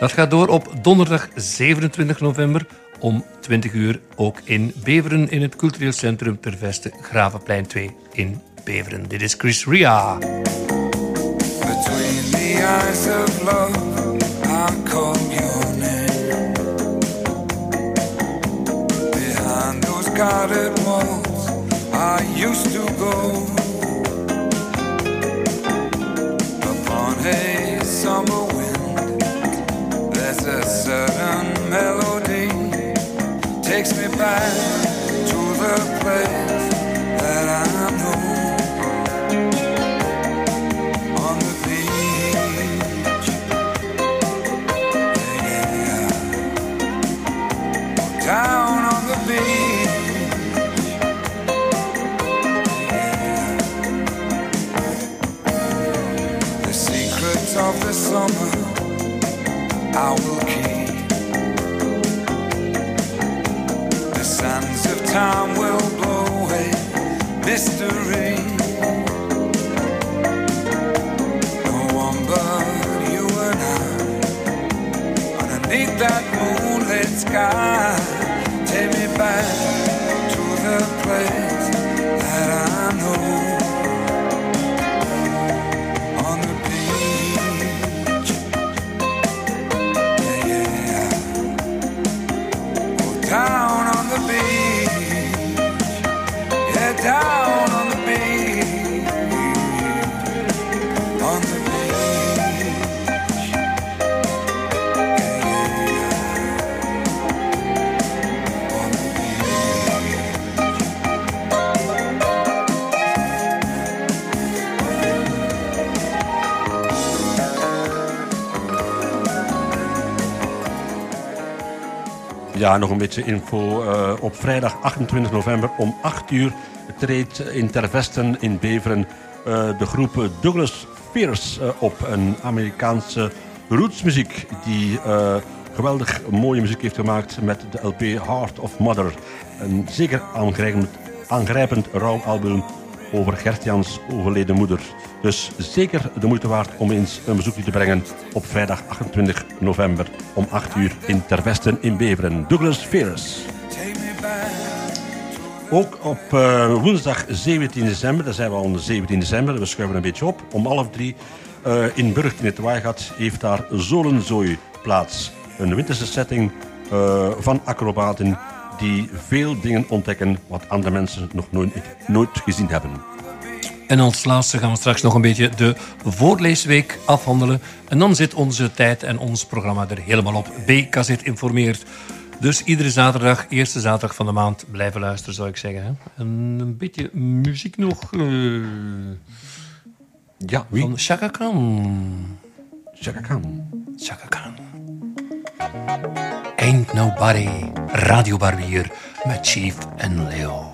Dat gaat door op donderdag 27 november om 20 uur ook in Beveren in het cultureel centrum Ter Veste, Gravenplein 2 in Beveren. Dit is Chris Ria. Between the of love. Those guarded walls, I used to go. Upon a summer wind, there's a certain melody takes me back to the place Take me back to the place that I know. Ja, nog een beetje info. Eh, op vrijdag 28 november om 8 uur treedt in Tervesten in Beveren eh, de groep Douglas Fierce eh, op. Een Amerikaanse rootsmuziek die geweldig mooie muziek heeft gemaakt met de LP Heart of Mother. Een zeker aangrijpend, aangrijpend over Gertjans overleden moeder. Dus zeker de moeite waard om eens een bezoekje te brengen op vrijdag 28 november om 8 uur in Tervesten in Beveren. Douglas Fierce. Ook op eh, woensdag 17 december, daar zijn we al de 17 december, we schuiven een beetje op, om half drie eh, in Burgt in het Waaigat heeft daar Zolenzooi plaats. Een winterse setting eh, van acrobaten die veel dingen ontdekken wat andere mensen nog nooit, gezien hebben. En als laatste gaan we straks nog een beetje de voorleesweek afhandelen. En dan zit onze tijd en ons programma er helemaal op. BKZ informeert. Dus iedere zaterdag, eerste zaterdag van de maand, blijven luisteren, zou ik zeggen. En een beetje muziek nog. Eh, ja, wie? Van Chaka Khan. Chaka Khan. Chaka Khan. Ain't Nobody, Radio Barbier met Chief en Leo.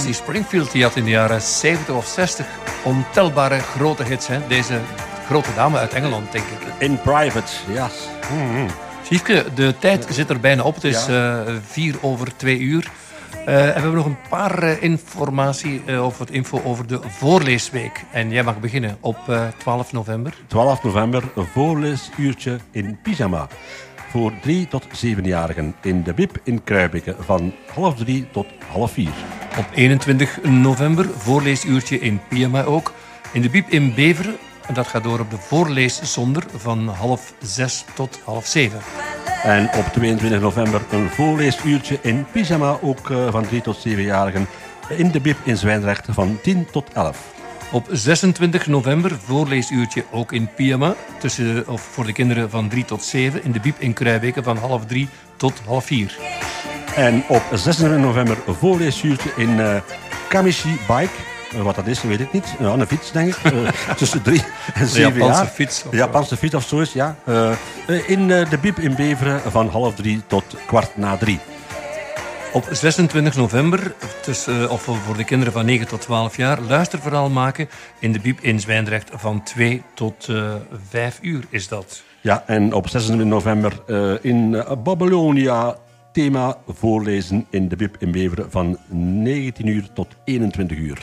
Dusty Springfield die had in de jaren 70 of 60 ontelbare grote hits. Hè? Deze grote dame uit Engeland, denk ik. In private, ja. Mhm. Siefke, de tijd zit er bijna op. Het is eh, vier over twee uur. Eh, en we hebben nog een paar eh, informatie eh, of wat info over de voorleesweek. En jij mag beginnen op eh, 12 november. 12 november, een voorleesuurtje in pyjama. Voor 3 tot 7-jarigen in de BIP in Kruibeke van half 3 tot half 4. Op 21 november, voorleesuurtje in Pyjama ook. In de Biep in Beveren. En dat gaat door op de voorleeszonder van half 6 tot half 7. En op 22 november een voorleesuurtje in pyjama, ook eh, van 3 tot 7-jarigen in de BIP in Zwijndrecht van 10 tot 11. Op 26 november, voorleesuurtje ook in Pyjama. Tussen, of voor de kinderen van 3 tot 7. In de Biep in Kruijbeke van half 3 tot half 4. En op 26 november een voorleesuurtje in eh Kamishi Bike. Eh, wat dat is, weet ik niet. Ja, een fiets, denk ik. Eh, (laughs) tussen 3 en 7 Japanse jaar. fiets of Japanse fiets of zo is, ja. Eh, eh, in eh, de Biep in Beveren van half 3 tot kwart na 3. Op 26 november, tussen, of voor de kinderen van 9 tot 12 jaar, luisterverhaal maken in de Biep in Zwijndrecht van 2 tot eh 5 uur is dat. Ja, en op 26 november eh, in eh, Babylonia thema voorlezen in de Bib in Beveren van 19 uur tot 21 uur.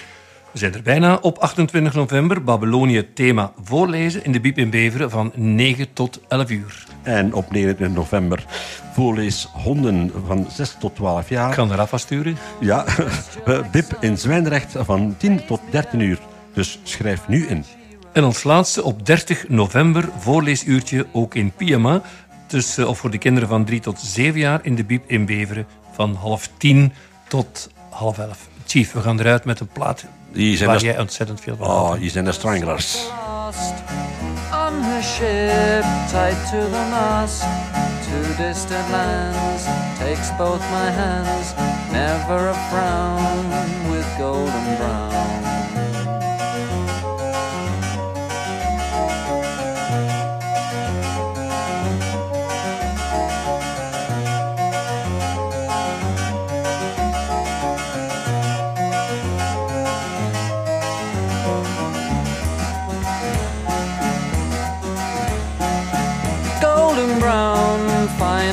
We zijn er bijna. Op 28 november, Babylonië thema voorlezen in de Biep in Beveren van 9 tot 11 uur. En op 29 november voorlees honden van 6 tot 12 jaar. Ik kan er afwas sturen. Ja, (laughs) eh, Bib in Zwijndrecht van 10 tot 13 uur. Dus schrijf nu in. En als laatste op 30 november, voorleesuurtje ook in Pyjama. Dus, eh, of voor de kinderen van 3 tot 7 jaar in de Biep in Beveren van half 10 tot half 11. Chief, we gaan eruit met een plaat Die zijn waar de- jij ontzettend veel van Oh, hier zijn de Stranglers. on her ship, tied to the mast. To distant lands, takes both my hands. Never a frown with golden brown.